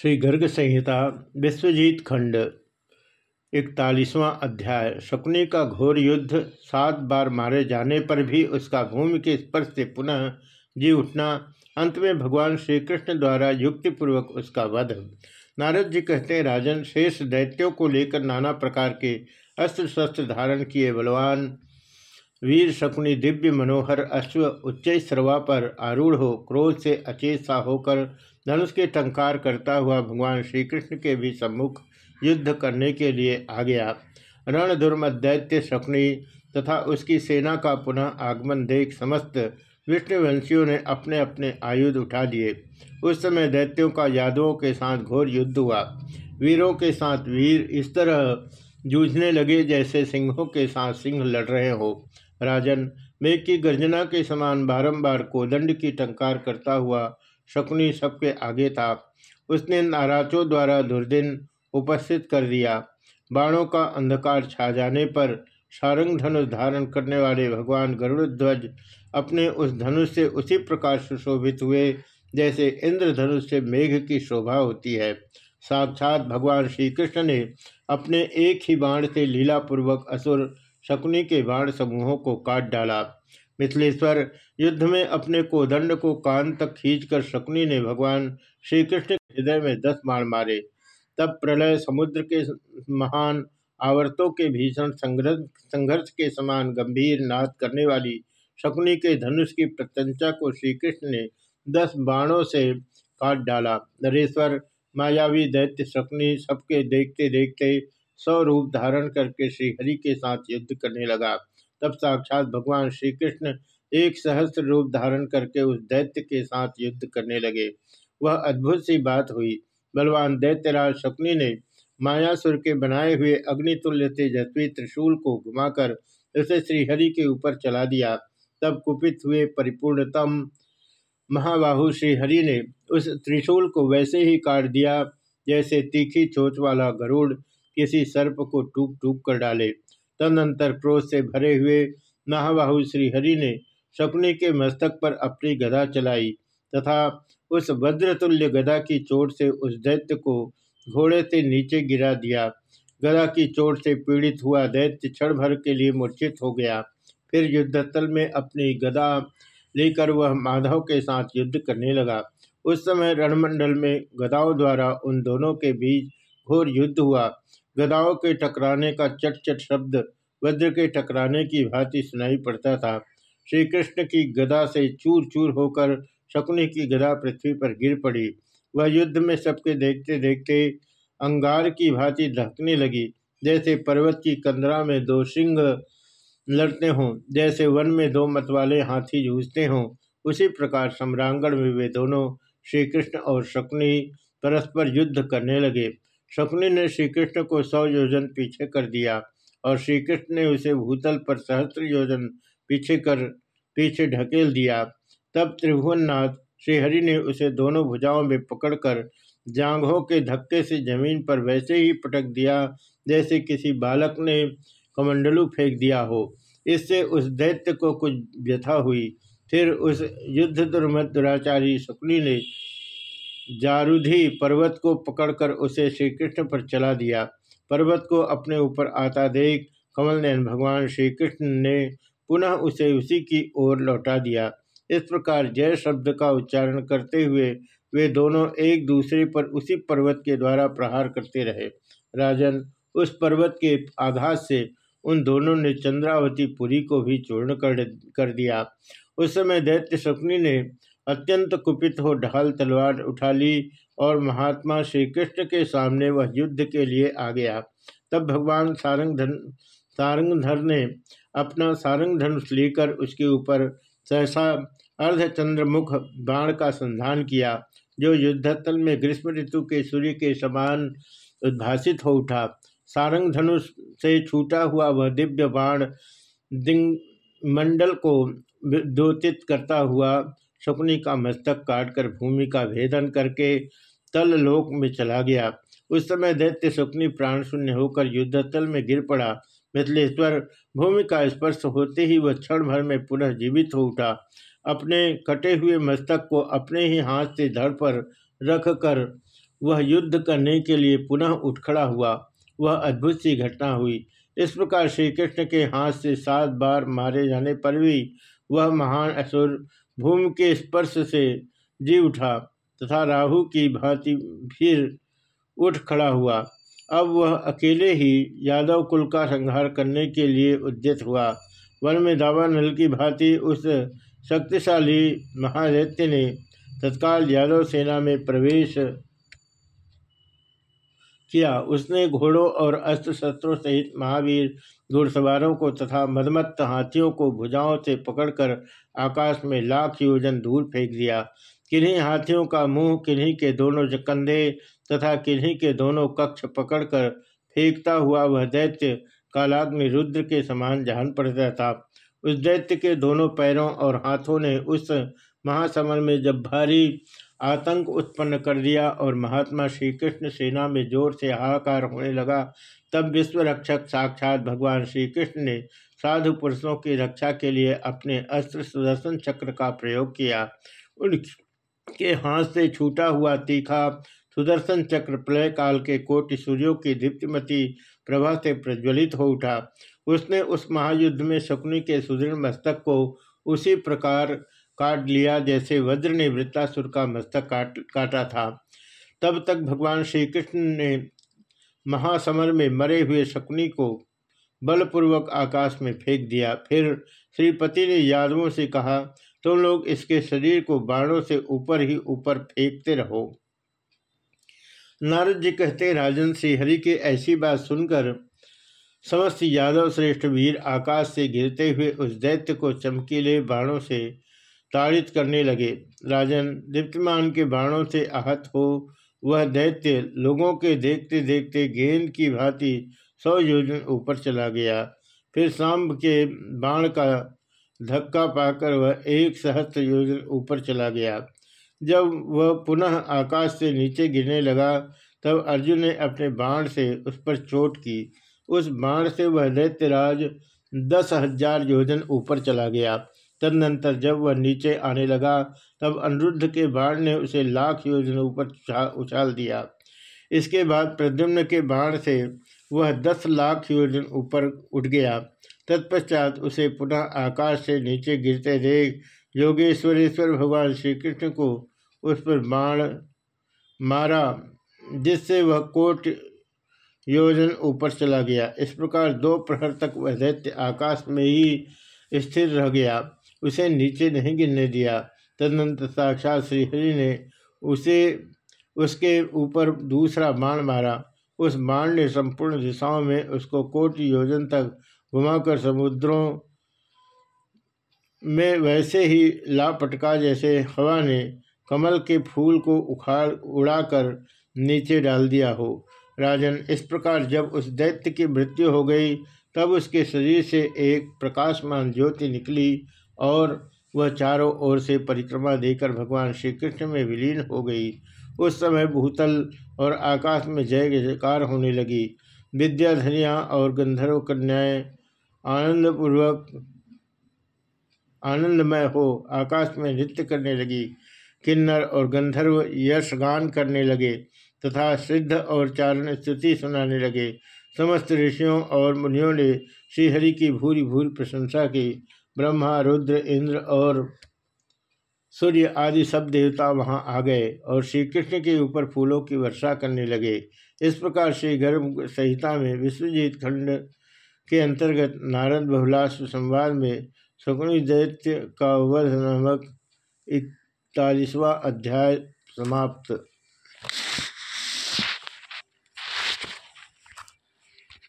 श्री गर्ग संहिता विश्वजीत खंड, इकतालीसवां अध्याय। शकुनी का घोर युद्ध सात बार मारे जाने पर भी उसका भूमि के स्पर्श से पुनः जी उठना, अंत में भगवान श्री कृष्ण द्वारा युक्तिपूर्वक उसका वध। नारद जी कहते हैं, राजन, शेष दैत्यों को लेकर नाना प्रकार के अस्त्र शस्त्र धारण किए बलवान वीर शकुनी दिव्य मनोहर अश्व उच्च सर्वा पर आरूढ़ हो, क्रोध से अचेत सा होकर धनुष के टंकार करता हुआ भगवान श्री कृष्ण के भी सम्मुख युद्ध करने के लिए आ गया। रणधुर्म दैत्य शकुनी तथा उसकी सेना का पुनः आगमन देख समस्त विष्णुवंशियों ने अपने अपने आयुध उठा लिए। उस समय दैत्यों का यादवों के साथ घोर युद्ध हुआ। वीरों के साथ वीर इस तरह जूझने लगे जैसे सिंहों के साथ सिंह लड़ रहे हो। राजन, मेघ की गर्जना के समान बारंबार कोदंड की टंकार करता हुआ शकुनी सबके आगे था। उसने नाराजों द्वारा दुर्दिन उपस्थित कर दिया। बाणों का अंधकार छा जाने पर सारंग धनुष धारण करने वाले भगवान गरुड़ अपने उस धनुष से उसी प्रकार सुशोभित हुए, जैसे इंद्रधनुष से मेघ की शोभा होती है। साक्षात भगवान श्री कृष्ण ने अपने एक ही बाण से लीलापूर्वक असुर शकुनी के बाण समूहों को काट डाला। मिथिलेश्वर, युद्ध में अपने कोदंड को कान तक खींचकर शकुनी ने भगवान श्री कृष्ण के हृदय में दस बाण मारे। तब प्रलय समुद्र के महान आवर्तों के भीषण संघर्ष के समान गंभीर नाद करने वाली शकुनी के धनुष की प्रत्यंचा को श्री कृष्ण ने दस बाणों से काट डाला। नरेश्वर, मायावी, दैत्य, शकुनी सबके देखते देखते सौ रूप धारण करके श्रीहरि के साथ युद्ध करने लगा। तब साक्षात भगवान श्री कृष्ण एक सहस्त्र रूप धारण करके उस दैत्य के साथ युद्ध करने लगे। वह अद्भुत सी बात हुई। बलवान दैत्यराज शकुनी ने मायासुर के बनाए हुए अग्नितुल्य तेजस्वी त्रिशूल को घुमाकर उसे श्रीहरि के ऊपर चला दिया। तब कुपित हुए परिपूर्णतम महाबाहु श्रीहरि ने उस त्रिशूल को वैसे ही काट दिया जैसे तीखी चोच वाला गरुड़ किसी सर्प को टूक टूक कर डाले। तदनंतर क्रोध से भरे हुए महाबाहु श्रीहरि ने शकुनी के मस्तक पर अपनी गदा चलाई तथा उस वज्रतुल्य गदा की चोट से उस दैत्य को घोड़े से नीचे गिरा दिया। गदा की चोट से पीड़ित हुआ दैत्य क्षण भर के लिए मूर्छित हो गया। फिर युद्धस्थल में अपनी गदा लेकर वह माधव के साथ युद्ध करने लगा। उस समय रणमंडल में गदाओं द्वारा उन दोनों के बीच घोर युद्ध हुआ। गदाओं के टकराने का चट चट शब्द वज्र के टकराने की भांति सुनाई पड़ता था। श्री कृष्ण की गदा से चूर चूर होकर शकुनी की गदा पृथ्वी पर गिर पड़ी। वह युद्ध में सबके देखते देखते अंगार की भांति धकने लगी। जैसे पर्वत की कंदरा में दो सिंह लड़ते हों, जैसे वन में दो मतवाले हाथी जूझते हों, उसी प्रकार सम्रांगण में वे दोनों श्री कृष्ण और शकुनी परस्पर युद्ध करने लगे। शकुनी ने श्री कृष्ण को सौ योजन पीछे कर दिया और श्री कृष्ण ने उसे भूतल पर सहस्त्र योजन पीछे कर, पीछे ढकेल दिया। तब त्रिभुवननाथ श्रीहरि ने उसे दोनों भुजाओं में पकड़कर जांघों के धक्के से ज़मीन पर वैसे ही पटक दिया जैसे किसी बालक ने कमंडलू फेंक दिया हो। इससे उस दैत्य को कुछ व्यथा हुई। फिर उस युद्ध दुर्मत दुराचारी शुक्ली ने जारुधि पर्वत को पकड़कर उसे श्री कृष्ण पर चला दिया। पर्वत को अपने ऊपर आता देख कमल नयन भगवान श्री कृष्ण ने पुनः उसे उसी की ओर लौटा दिया। इस प्रकार जय शब्द का उच्चारण करते हुए वे दोनों एक दूसरे पर उसी पर्वत के द्वारा प्रहार करते रहे। राजन, उस पर्वत के आघात से उन दोनों ने चंद्रावती पुरी को भी चूर्ण कर कर दिया। उस समय दैत्य शकुनी ने अत्यंत कुपित हो ढाल तलवार उठा ली और महात्मा श्री कृष्ण के सामने वह युद्ध के लिए आ गया। तब भगवान सारंग धन सारंगधर ने अपना सारंग धनुष लेकर उसके ऊपर सहसा अर्धचंद्रमुख बाण का संधान किया, जो युद्धस्थल में ग्रीष्म ऋतु के सूर्य के समान उद्भासित हो उठा। सारंग धनुष से छूटा हुआ वह दिव्य बाण दिंग मंडल को द्योतित करता हुआ शकुनी का मस्तक काटकर, भूमि का भेदन करके तल लोक में चला गया। उस समय दैत्य शकुनी प्राण शून्य होकर युद्धस्थल में गिर पड़ा। मिथिलेश्वर भूमि का स्पर्श होते ही वह क्षण भर में पुनः जीवित हो उठा। अपने कटे हुए मस्तक को अपने ही हाथ से धड़ पर रख कर वह युद्ध करने के लिए पुनः उठ खड़ा हुआ। वह अद्भुत सी घटना हुई। इस प्रकार श्री कृष्ण के हाथ से सात बार मारे जाने पर भी वह महान असुर भूमि के स्पर्श से जी उठा तथा राहु की भांति फिर उठ खड़ा हुआ। अब वह अकेले ही यादव कुल का संहार करने के लिए उद्यत हुआ। वन में दावा नल की भांति उस शक्तिशाली महादैत्य ने तत्काल यादव सेना में प्रवेश किया। उसने घोड़ों और अस्त्र शस्त्रों सहित महावीर घुड़सवारों को तथा मदमत्त हाथियों को भुजाओं से पकड़कर आकाश में लाख योजन दूर फेंक दिया। किन्हीं हाथियों का मुँह किन्हीं के दोनों कंधे तथा किन्हीं के दोनों कक्ष पकड़कर फेंकता हुआ वह दैत्य कालाग्नि रुद्र के समान जान पड़ता था। उस दैत्य के दोनों पैरों और हाथों ने उस महासमर में जब भारी आतंक उत्पन्न कर दिया और महात्मा श्री कृष्ण सेना में ज़ोर से हाहाकार होने लगा, तब विश्व रक्षक साक्षात भगवान श्री कृष्ण ने साधु पुरुषों की रक्षा के लिए अपने अस्त्र सुदर्शन चक्र का प्रयोग किया। उनके हाथ से छूटा हुआ तीखा सुदर्शन चक्र प्रलय काल के कोटि सूर्यों की दीप्तिमती प्रभा से प्रज्वलित हो उठा। उसने उस महायुद्ध में शकुनी के सुदृढ़ मस्तक को उसी प्रकार काट लिया जैसे वज्र ने वृत्तासुर का मस्तक काट, काटा था। तब तक भगवान श्री कृष्ण ने महासमर में मरे हुए शकुनी को बलपूर्वक आकाश में फेंक दिया। फिर श्रीपति ने यादवों से कहा, तुम तो लोग इसके शरीर को बाणों से ऊपर ही ऊपर फेंकते रहो। नारद जी कहते, राजन श्रीहरि के ऐसी बात सुनकर समस्त यादव श्रेष्ठ वीर आकाश से गिरते हुए उस दैत्य को चमकीले बाणों से ताड़ित करने लगे। राजन दीप्तमान के बाणों से आहत हो, वह दैत्य लोगों के देखते देखते गेंद की भांति सौ योजन ऊपर चला गया। फिर सांब के बाण का धक्का पाकर वह एक सहस्त्र योजन ऊपर चला गया। जब वह पुनः आकाश से नीचे गिरने लगा, तब अर्जुन ने अपने बाण से उस पर चोट की। उस बाण से वह दैत्यराज दस हज़ार योजन ऊपर चला गया। तदनंतर जब वह नीचे आने लगा, तब अनिरुद्ध के बाण ने उसे लाख योजन ऊपर उछाल दिया। इसके बाद प्रद्युम्न के बाण से वह दस लाख योजन ऊपर उठ गया। तत्पश्चात उसे पुनः आकाश से नीचे गिरते देख योगेश्वरेश्वर भगवान श्री कृष्ण को उस पर बाण मारा, जिससे वह कोट योजन ऊपर चला गया। इस प्रकार दो प्रहर तक वह दैत्य आकाश में ही स्थिर रह गया। उसे नीचे नहीं गिरने दिया। तदनंतर साक्षात श्रीहरि ने उसे, उसके ऊपर दूसरा बाण मारा। उस बाण ने संपूर्ण दिशाओं में उसको कोटि योजन तक घुमाकर समुद्रों में वैसे ही लापटका जैसे हवा ने कमल के फूल को उखाड़, उड़ाकर नीचे डाल दिया हो। राजन, इस प्रकार जब उस दैत्य की मृत्यु हो गई, तब उसके शरीर से एक प्रकाशमान ज्योति निकली और वह चारों ओर से परिक्रमा देकर भगवान श्री कृष्ण में विलीन हो गई। उस समय भूतल और आकाश में जय जयकार होने लगी। विद्याधनिया और गंधर्व कन्याएँ आनंदपूर्वक आनंदमय हो आकाश में नृत्य करने लगी। किन्नर और गंधर्व यशगान करने लगे तथा सिद्ध और चारण स्तुति सुनाने लगे। समस्त ऋषियों और मुनियों ने श्रीहरि की भूरी भूरी प्रशंसा की। ब्रह्मा, रुद्र, इंद्र और सूर्य आदि सब देवता वहाँ आ गए और श्री कृष्ण के ऊपर फूलों की वर्षा करने लगे। इस प्रकार श्री गर्भ संहिता में विश्वजीत खंड के अंतर्गत नारद बहुलाश संवाद में शकुनी दैत्य का वध नामक इकतालीसवा अध्याय समाप्त।